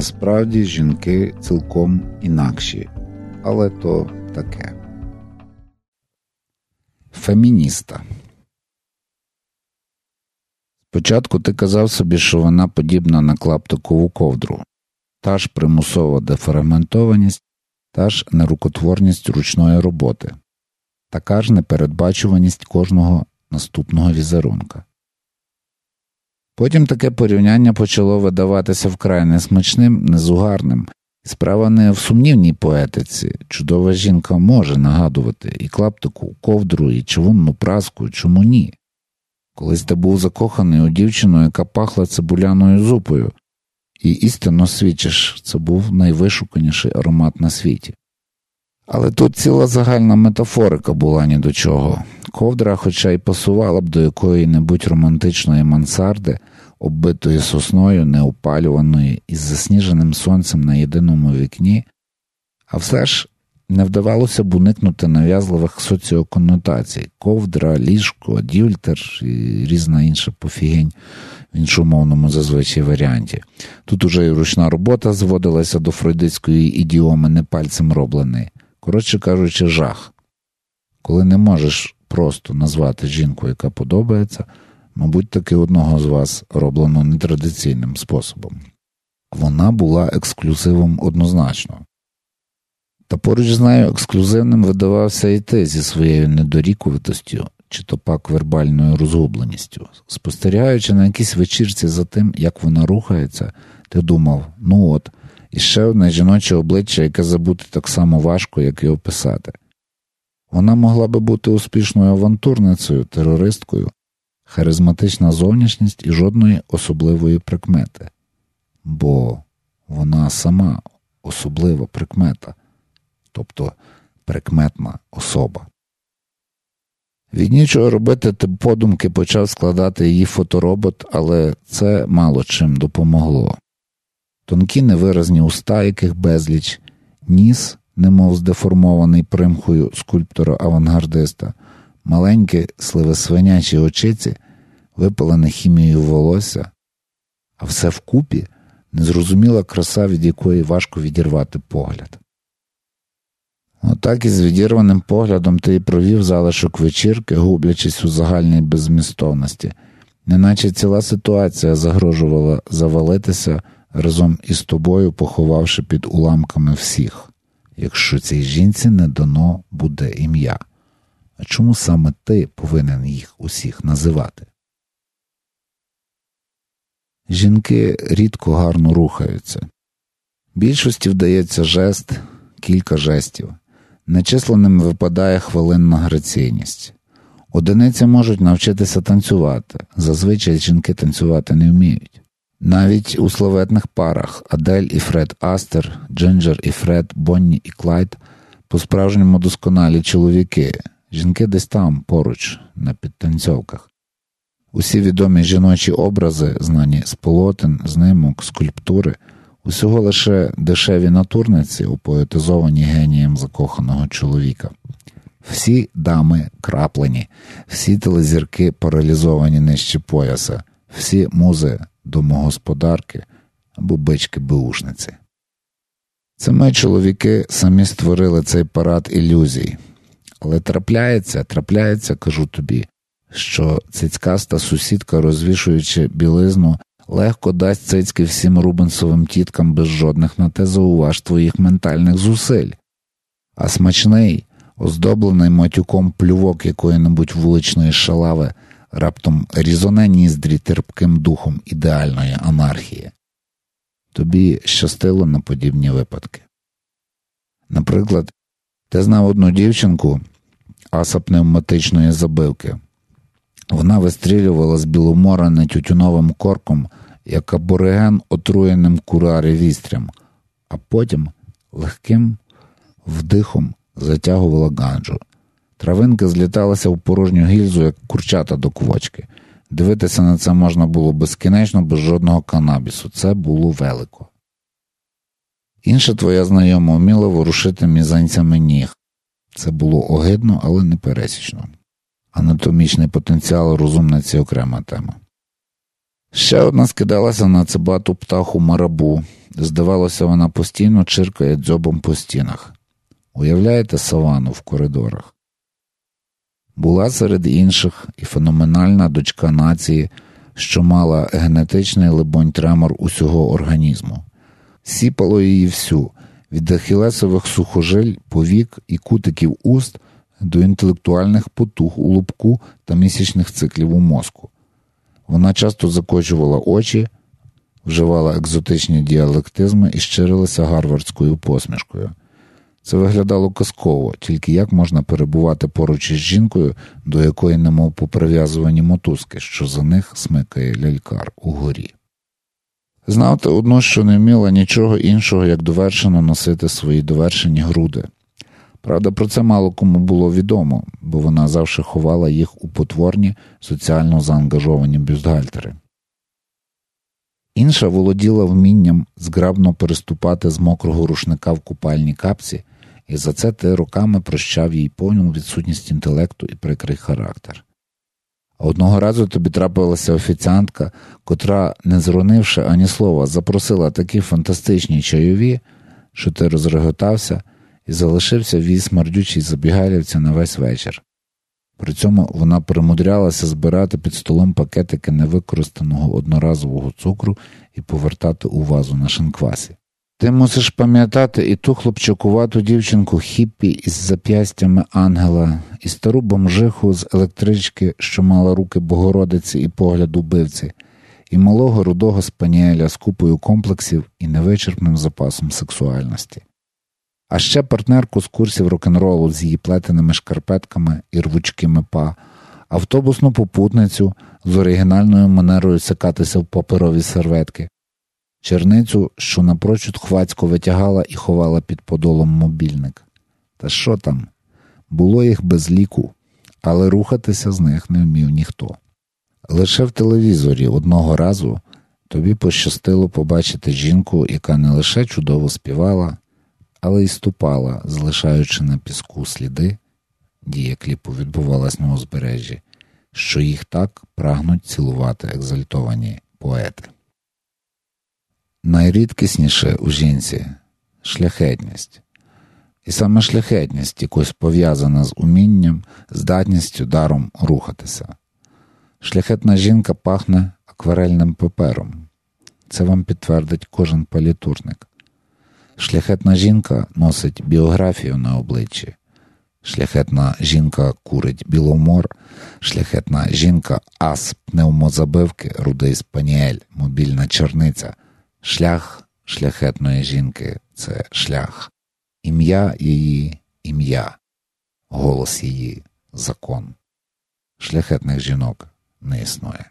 Насправді жінки цілком інакші, але то таке. Фемініста. Спочатку ти казав собі, що вона подібна на клаптикову ковдру, та ж примусова дефрагментованість, та ж нерукотворність ручної роботи, така ж непередбачуваність кожного наступного візерунка. Потім таке порівняння почало видаватися вкрай несмачним, незугарним, справа не в сумнівній поетиці. Чудова жінка може нагадувати і клаптику, ковдру, і човунну праску, чому ні? Колись ти був закоханий у дівчину, яка пахла цибуляною зупою, і істинно свідчиш, це був найвишуканіший аромат на світі. Але тут ціла загальна метафорика була ні до чого. Ковдра, хоча й пасувала б до якої небудь романтичної мансарди, оббитої сосною, неопалюваної із засніженим сонцем на єдиному вікні, а все ж не вдавалося б уникнути нав'язливих соціоконнотацій ковдра, ліжко, дюльтер і різна інша пофігень в іншомовному зазвичай варіанті. Тут уже і ручна робота зводилася до фройдицької ідіоми не пальцем роблений. Коротше кажучи, жах. Коли не можеш просто назвати жінку, яка подобається, мабуть, таки одного з вас роблено нетрадиційним способом. Вона була ексклюзивом однозначно. Та поруч з нею ексклюзивним видавався і ти зі своєю недорікуватостю чи то пак вербальною розгубленістю. Спостерігаючи на якійсь вечірці за тим, як вона рухається, ти думав: ну от, і ще одне жіноче обличчя, яке забути так само важко, як і описати. Вона могла би бути успішною авантурницею, терористкою, харизматична зовнішність і жодної особливої прикмети, бо вона сама особлива прикмета, тобто прикметна особа. Від нічого робити ти подумки почав складати її фоторобот, але це мало чим допомогло. Тонкі невиразні уста, яких безліч, ніс, немов здеформований примхою скульптора авангардиста, маленькі сливосвинячі очиці, випалене хімією волосся, а все вкупі незрозуміла краса, від якої важко відірвати погляд. Отак із відірваним поглядом ти і провів залишок вечірки, гублячись у загальній беззмістовності, неначе ціла ситуація загрожувала завалитися разом із тобою, поховавши під уламками всіх, якщо цій жінці не дано буде ім'я. А чому саме ти повинен їх усіх називати? Жінки рідко гарно рухаються. Більшості вдається жест, кілька жестів. Нечисленним випадає хвилинна граційність. Одиниці можуть навчитися танцювати, зазвичай жінки танцювати не вміють. Навіть у славетних парах Адель і Фред Астер, Джинджер і Фред, Бонні і Клайд по справжньому досконалі чоловіки, жінки десь там поруч, на підтанцьовках. Усі відомі жіночі образи, знані з полотен, знимок, скульптури, усього лише дешеві натурниці, упоетизовані генієм закоханого чоловіка. Всі дами краплені, всі телезірки паралізовані нижче пояса, всі музи домогосподарки або бички беушниці. Це ми, чоловіки, самі створили цей парад ілюзій, але трапляється, трапляється, кажу тобі, що цицькаста сусідка, розвішуючи білизну, легко дасть цицьки всім рубенсовим тіткам без жодних на те зауваж твоїх ментальних зусиль, а смачний, оздоблений матюком плювок якої-небудь вуличної шалави раптом різоне ніздрі терпким духом ідеальної анархії. Тобі щастило на подібні випадки. Наприклад, ти знав одну дівчинку аса пневматичної забивки. Вона вистрілювала з біломора не тютюновим корком, як абориген отруєним курарі вістрям, а потім легким вдихом затягувала ганджу. Травинки зліталися в порожню гільзу, як курчата до квочки. Дивитися на це можна було безкінечно, без жодного канабісу. Це було велико. Інша твоя знайома вміла ворушити мізанцями ніг. Це було огидно, але не пересічно. Анатомічний потенціал розумниці окрема тема. Ще одна скидалася на цибату птаху марабу. Здавалося, вона постійно чиркає дзьобом по стінах. Уявляєте савану в коридорах? Була серед інших і феноменальна дочка нації, що мала генетичний либонь тремор усього організму. Сіпало її всю від ахілесових сухожиль, повік і кутиків уст до інтелектуальних потуг у лобку та місячних циклів у мозку. Вона часто закочувала очі, вживала екзотичні діалектизми і щирилася гарвардською посмішкою. Це виглядало казково, тільки як можна перебувати поруч із жінкою, до якої немов поприв'язувані мотузки, що за них смикає лялькар угорі. Знав одно, що не вміла нічого іншого, як довершено носити свої довершені груди. Правда, про це мало кому було відомо, бо вона завжди ховала їх у потворні, соціально заангажовані бюстгальтери. Інша володіла вмінням зграбно переступати з мокрого рушника в купальній капці, і за це ти роками прощав їй повну відсутність інтелекту і прикрий характер. Одного разу тобі трапилася офіціантка, котра, не зронивши ані слова, запросила такі фантастичні чайові, що ти розреготався і залишився віз смердючий забігалівця на весь вечір. При цьому вона примудрялася збирати під столом пакетики невикористаного одноразового цукру і повертати у вазу на шинквасі. Ти мусиш пам'ятати і ту хлопчакувату дівчинку хіппі із зап'ястями ангела, і стару бомжиху з електрички, що мала руки Богородиці і погляд убивці, і малого рудого спаніеля з купою комплексів і невичерпним запасом сексуальності. А ще партнерку з курсів рок-н-ролу з її плетеними шкарпетками і рвучкими па, автобусну попутницю з оригінальною манерою сикатися в паперові серветки, черницю, що напрочуд хвацько витягала і ховала під подолом мобільник. Та що там? Було їх без ліку, але рухатися з них не вмів ніхто. Лише в телевізорі одного разу тобі пощастило побачити жінку, яка не лише чудово співала, але й ступала, залишаючи на піску сліди, дія кліпу відбувалась на узбережжі, що їх так прагнуть цілувати екзальтовані поети. Найрідкісніше у жінці шляхетність, і саме шляхетність якось пов'язана з умінням, здатністю даром рухатися. Шляхетна жінка пахне акварельним папером. Це вам підтвердить кожен палітурник. Шляхетна жінка носить біографію на обличчі. Шляхетна жінка курить біломор, шляхетна жінка ас пневмозабивки, рудий спаніель, мобільна черниця. Шлях шляхетної жінки це шлях. Ім'я її ім'я, голос її закон. Шляхетних жінок не існує.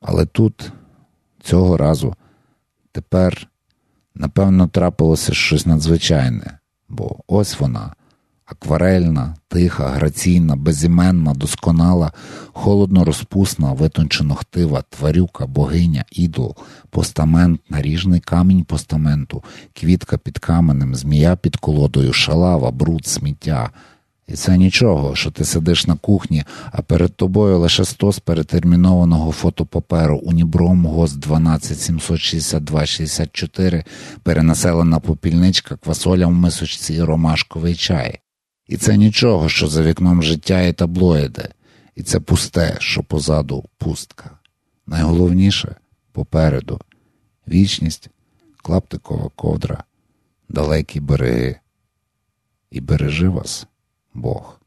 Але тут, цього разу, тепер. Напевно, трапилося щось надзвичайне, бо ось вона акварельна, тиха, граційна, безіменна, досконала, холодно розпусна, витончено хтива, тварюка, богиня, ідол, постамент, наріжний камінь постаменту, квітка під каменем, змія під колодою, шалава, бруд, сміття. І це нічого, що ти сидиш на кухні, а перед тобою лише стос перетермінованого фотопаперу Унібром ГОС 12762-64, перенаселена попільничка, квасоля в мисочці і ромашковий чай. І це нічого, що за вікном життя і таблоїди, і це пусте, що позаду пустка. Найголовніше попереду вічність, клаптикова ковдра, далекі береги. І бережи вас. Бог.